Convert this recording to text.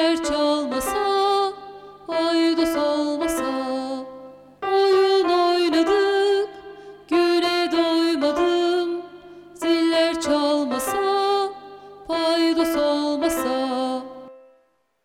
Kemer çalmasa, aydos olmasa Oyun oynadık, güne doymadım. Ziller çalmasa, paydos olmasa